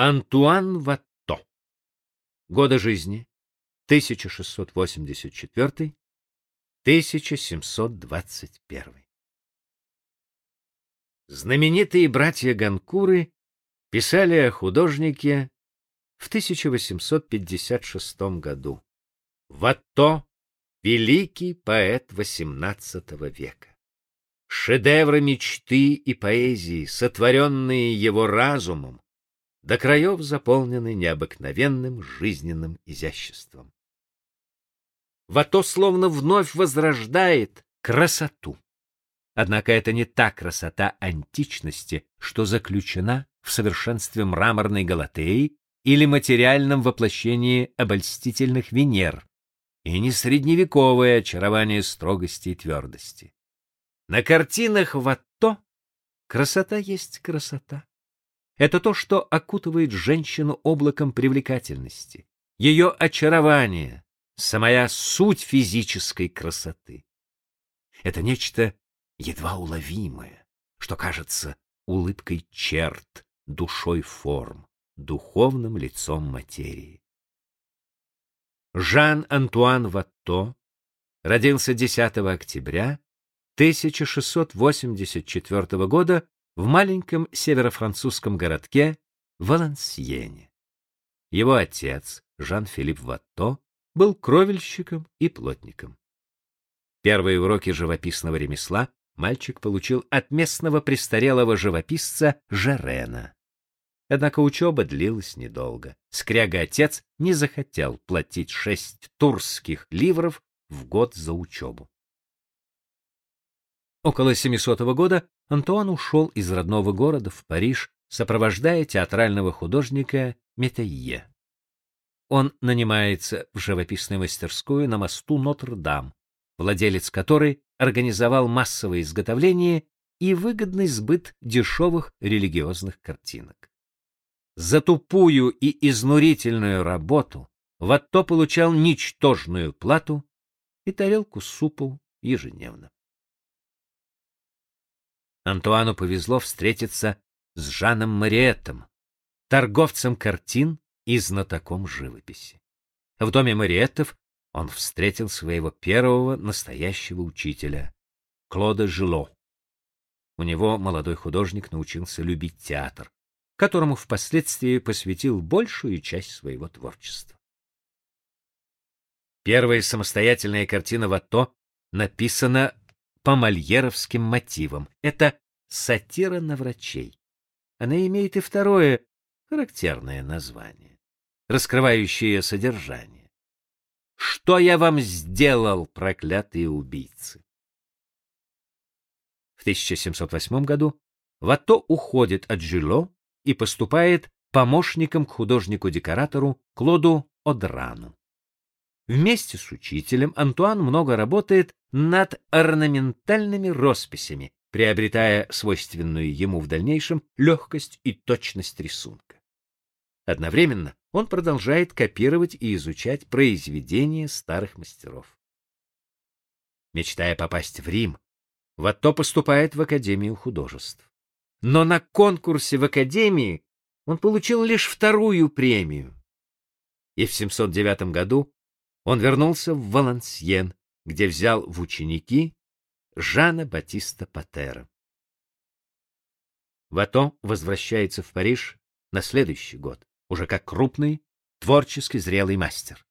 Антуан Ватто. Годы жизни 1684-1721. Знаменитые братья Ганкуры писали о художнике в 1856 году. Ватто — великий поэт XVIII века. Шедевры мечты и поэзии, сотворенные его разумом, до краев заполнены необыкновенным жизненным изяществом. Вато словно вновь возрождает красоту. Однако это не та красота античности, что заключена в совершенстве мраморной Галатеи или материальном воплощении обольстительных Венер, и не средневековое очарование строгости и твердости. На картинах Ватто красота есть красота. Это то, что окутывает женщину облаком привлекательности, ее очарование, самая суть физической красоты. Это нечто едва уловимое, что кажется улыбкой черт, душой форм, духовным лицом материи. Жан-Антуан Ватто родился 10 октября 1684 года в маленьком северофранцузском городке Валансьене. Его отец, Жан-Филипп Ватто, был кровельщиком и плотником. Первые уроки живописного ремесла мальчик получил от местного престарелого живописца Жерена. Однако учеба длилась недолго. Скряга-отец не захотел платить шесть турских ливров в год за учебу. Около 700 года Антуан ушел из родного города в Париж, сопровождая театрального художника Метейе. Он нанимается в живописную мастерскую на мосту Нотр-Дам, владелец которой организовал массовое изготовление и выгодный сбыт дешевых религиозных картинок. За тупую и изнурительную работу Ватто получал ничтожную плату и тарелку супу ежедневно. Антуану повезло встретиться с Жаном Мариеттом, торговцем картин и знатоком живописи. В доме Мариеттов он встретил своего первого настоящего учителя, Клода Жило. У него молодой художник научился любить театр, которому впоследствии посвятил большую часть своего творчества. Первая самостоятельная картина Ватто написана по мольеровским мотивам. Это сатира на врачей. Она имеет и второе характерное название, раскрывающее содержание. Что я вам сделал, проклятые убийцы? В 1708 году Ватто уходит от Жило и поступает помощником к художнику-декоратору Клоду Одрану. Вместе с учителем Антуан много работает над орнаментальными росписями, приобретая свойственную ему в дальнейшем легкость и точность рисунка. Одновременно он продолжает копировать и изучать произведения старых мастеров. Мечтая попасть в Рим, Ватто поступает в Академию художеств. Но на конкурсе в Академии он получил лишь вторую премию. И в 709 году он вернулся в Валансьен, где взял в ученики Жана Батиста Патера. Вато возвращается в Париж на следующий год, уже как крупный, творчески зрелый мастер.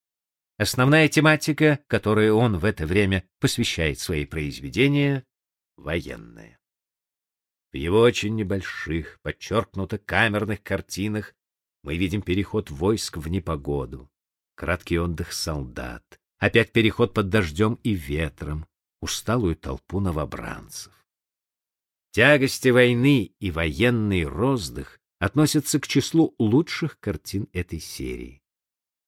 Основная тематика, которой он в это время посвящает свои произведения, военная. В его очень небольших, подчеркнуто камерных картинах мы видим переход войск в непогоду, краткий отдых солдат, опять переход под дождем и ветром, усталую толпу новобранцев. Тягости войны и военный роздых относятся к числу лучших картин этой серии.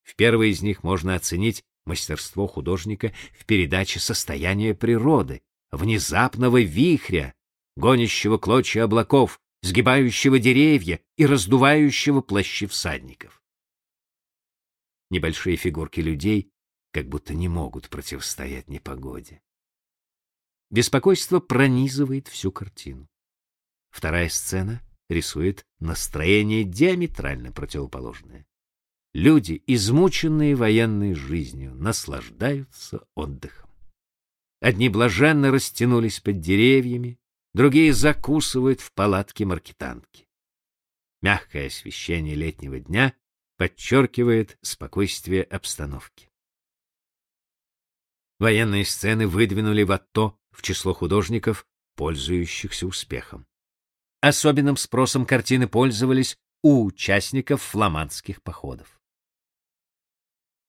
В первой из них можно оценить мастерство художника в передаче состояния природы, внезапного вихря, гонящего клочья облаков, сгибающего деревья и раздувающего плащи всадников. Небольшие фигурки людей как будто не могут противостоять непогоде. Беспокойство пронизывает всю картину. Вторая сцена рисует настроение диаметрально противоположное. Люди, измученные военной жизнью, наслаждаются отдыхом. Одни блаженно растянулись под деревьями, другие закусывают в палатке маркетанки. Мягкое освещение летнего дня подчеркивает спокойствие обстановки. Военные сцены выдвинули Ватто в число художников, пользующихся успехом. Особенным спросом картины пользовались у участников фламандских походов.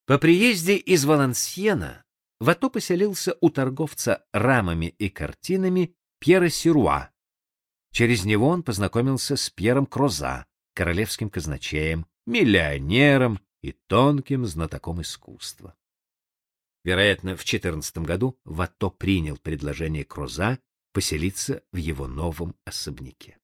По приезде из Валансьена Вато поселился у торговца рамами и картинами Пьера Сируа. Через него он познакомился с Пьером Кроза, королевским казначеем, миллионером и тонким знатоком искусства. Вероятно, в 14 году Вато принял предложение Кроза поселиться в его новом особняке.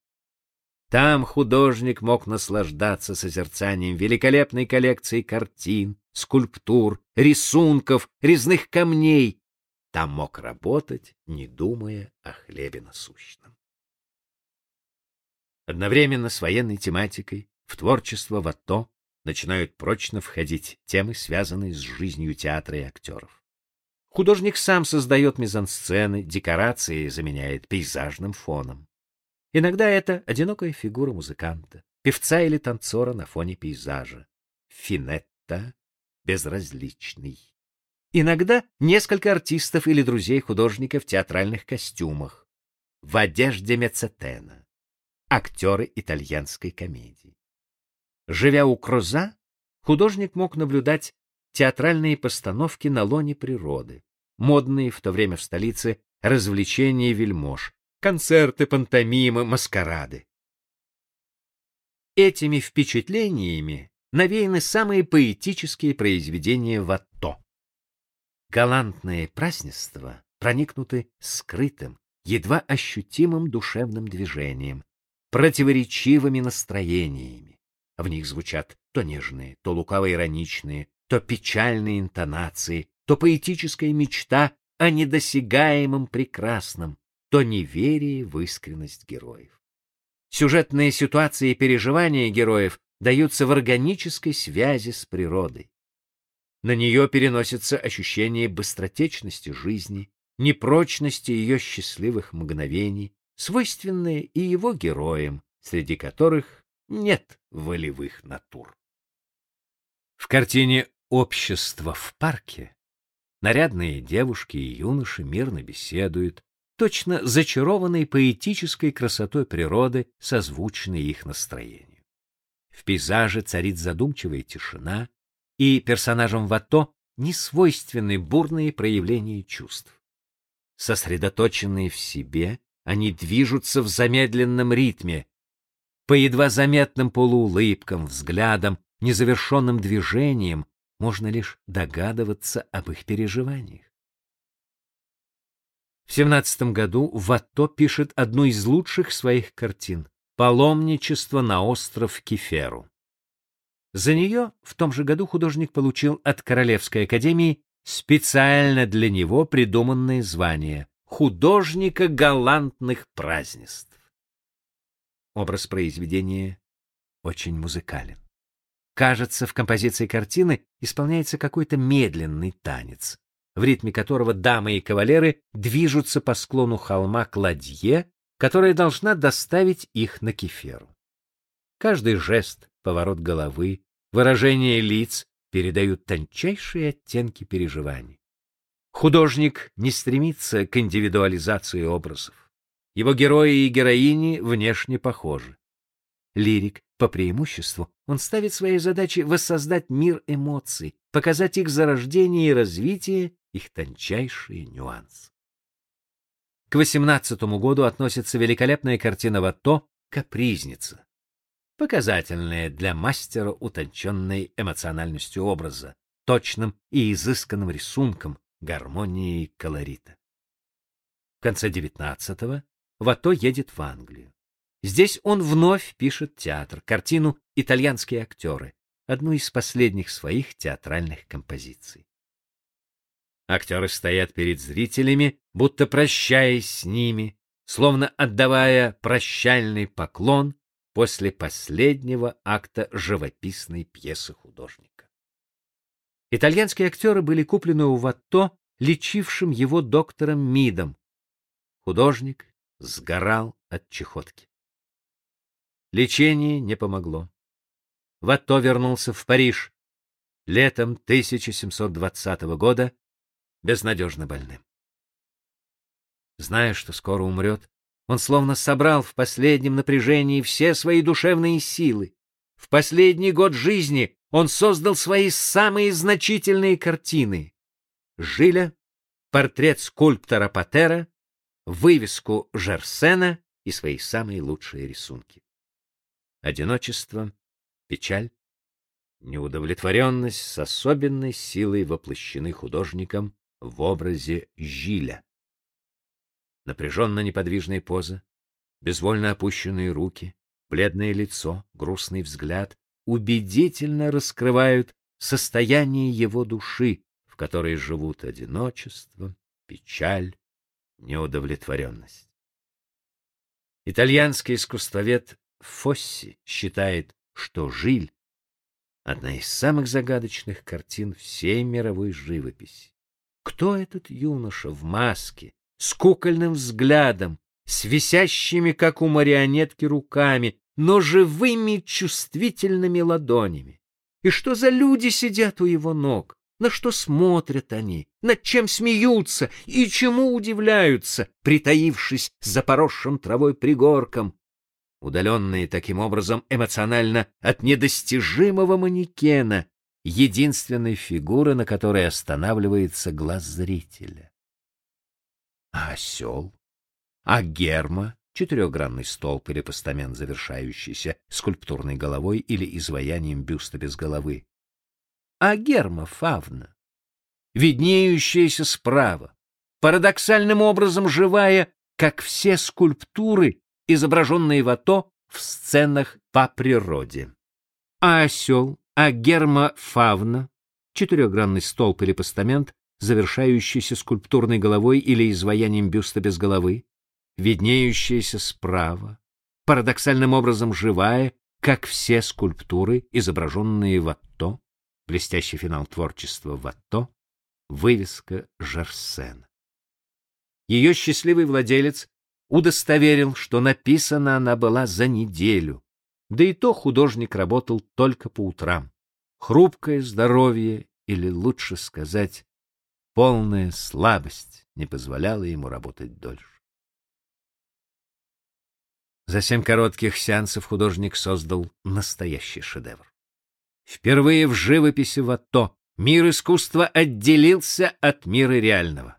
Там художник мог наслаждаться созерцанием великолепной коллекции картин, скульптур, рисунков, резных камней. Там мог работать, не думая о хлебе насущном. Одновременно с военной тематикой в творчество Ватто начинают прочно входить темы, связанные с жизнью театра и актеров. Художник сам создает мизансцены, декорации заменяет пейзажным фоном. Иногда это одинокая фигура музыканта, певца или танцора на фоне пейзажа. Финетта безразличный. Иногда несколько артистов или друзей художника в театральных костюмах, в одежде мецетена, актеры итальянской комедии. Живя у Кроза, художник мог наблюдать театральные постановки на лоне природы, модные в то время в столице развлечения вельмож, концерты, пантомимы, маскарады. Этими впечатлениями навеяны самые поэтические произведения Ватто. Галантные празднества проникнуты скрытым, едва ощутимым душевным движением, противоречивыми настроениями. В них звучат то нежные, то лукаво-ироничные, то печальные интонации, то поэтическая мечта о недосягаемом прекрасном, то неверие в искренность героев. Сюжетные ситуации и переживания героев даются в органической связи с природой. На нее переносится ощущение быстротечности жизни, непрочности ее счастливых мгновений, свойственное и его героям, среди которых нет волевых натур. В картине «Общество в парке» нарядные девушки и юноши мирно беседуют, точно зачарованные поэтической красотой природы, созвучной их настроению. В пейзаже царит задумчивая тишина, и персонажам Вато не свойственны бурные проявления чувств. Сосредоточенные в себе, они движутся в замедленном ритме, по едва заметным полуулыбкам, взглядам, незавершенным движениям можно лишь догадываться об их переживаниях. В семнадцатом году Ватто пишет одну из лучших своих картин «Паломничество на остров Кеферу». За нее в том же году художник получил от Королевской академии специально для него придуманное звание художника галантных празднеств. Образ произведения очень музыкален. Кажется, в композиции картины исполняется какой-то медленный танец, в ритме которого дамы и кавалеры движутся по склону холма к ладье, которая должна доставить их на Кеферу. Каждый жест, поворот головы, выражение лиц передают тончайшие оттенки переживаний. Художник не стремится к индивидуализации образов. Его герои и героини внешне похожи. Лирик по преимуществу он ставит своей задачей воссоздать мир эмоций, показать их зарождение и развитие, их тончайшие нюансы. К 18 году относится великолепная картина Ватто «Капризница», показательная для мастера утонченной эмоциональностью образа, точным и изысканным рисунком, гармонией колорита. В конце XIX Ватто едет в Англию. Здесь он вновь пишет театр, картину «Итальянские актеры», одну из последних своих театральных композиций. Актеры стоят перед зрителями, будто прощаясь с ними, словно отдавая прощальный поклон, после последнего акта живописной пьесы художника. Итальянские актеры были куплены у Ватто, лечившим его доктором Мидом. Художник сгорал от чехотки. Лечение не помогло. Ватто вернулся в Париж летом 1720 года безнадежно больным. Зная, что скоро умрет, он словно собрал в последнем напряжении все свои душевные силы. В последний год жизни он создал свои самые значительные картины. Жиля, портрет скульптора Патера, вывеску Жерсена и свои самые лучшие рисунки. Одиночество, печаль, неудовлетворенность с особенной силой воплощены художником в образе Жиля. Напряженно неподвижная поза, безвольно опущенные руки, бледное лицо, грустный взгляд убедительно раскрывают состояние его души, в которой живут одиночество, печаль, неудовлетворенность. Итальянский искусствовед Фосси считает, что Жиль одна из самых загадочных картин всей мировой живописи. Кто этот юноша в маске, с кукольным взглядом, с висящими, как у марионетки, руками, но живыми чувствительными ладонями? И что за люди сидят у его ног? На что смотрят они? Над чем смеются? И чему удивляются, притаившись за поросшим травой пригорком? удаленные таким образом эмоционально от недостижимого манекена, единственной фигуры, на которой останавливается глаз зрителя. А осел? А герма? Четырехгранный столб или постамент, завершающийся скульптурной головой или изваянием бюста без головы. А герма фавна, виднеющаяся справа, парадоксальным образом живая, как все скульптуры, изображенные в АТО в сценах по природе. А осел, а герма фавна, четырехгранный столб или постамент, завершающийся скульптурной головой или изваянием бюста без головы, виднеющаяся справа, парадоксальным образом живая, как все скульптуры, изображенные в АТО, блестящий финал творчества в АТО, вывеска Жерсена. Ее счастливый владелец удостоверил, что написана она была за неделю. Да и то художник работал только по утрам. Хрупкое здоровье, или лучше сказать, полная слабость не позволяла ему работать дольше. За семь коротких сеансов художник создал настоящий шедевр. Впервые в живописи Ватто мир искусства отделился от мира реального.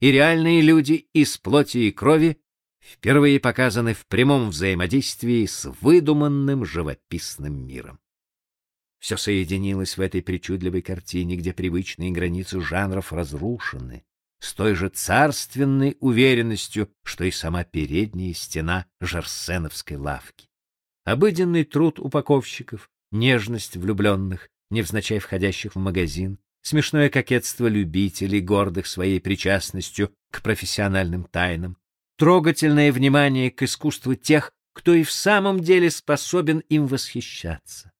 И реальные люди из плоти и крови впервые показаны в прямом взаимодействии с выдуманным живописным миром. Все соединилось в этой причудливой картине, где привычные границы жанров разрушены, с той же царственной уверенностью, что и сама передняя стена Жарсеновской лавки. Обыденный труд упаковщиков, нежность влюбленных, невзначай входящих в магазин, смешное кокетство любителей, гордых своей причастностью к профессиональным тайнам, трогательное внимание к искусству тех, кто и в самом деле способен им восхищаться.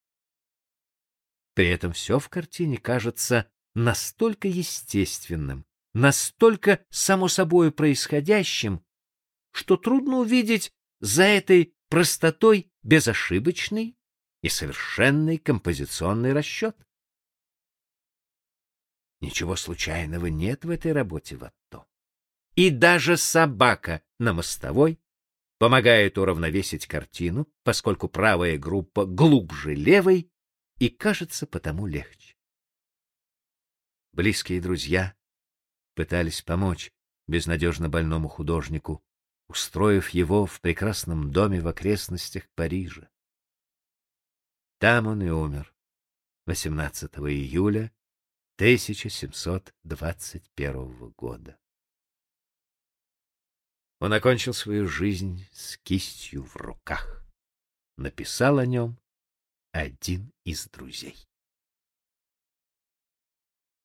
При этом все в картине кажется настолько естественным, настолько само собой происходящим, что трудно увидеть за этой простотой безошибочный и совершенный композиционный расчет. Ничего случайного нет в этой работе Ватто и даже собака на мостовой помогает уравновесить картину, поскольку правая группа глубже левой и кажется потому легче. Близкие друзья пытались помочь безнадежно больному художнику, устроив его в прекрасном доме в окрестностях Парижа. Там он и умер 18 июля 1721 года. Он окончил свою жизнь с кистью в руках. Написал о нем один из друзей.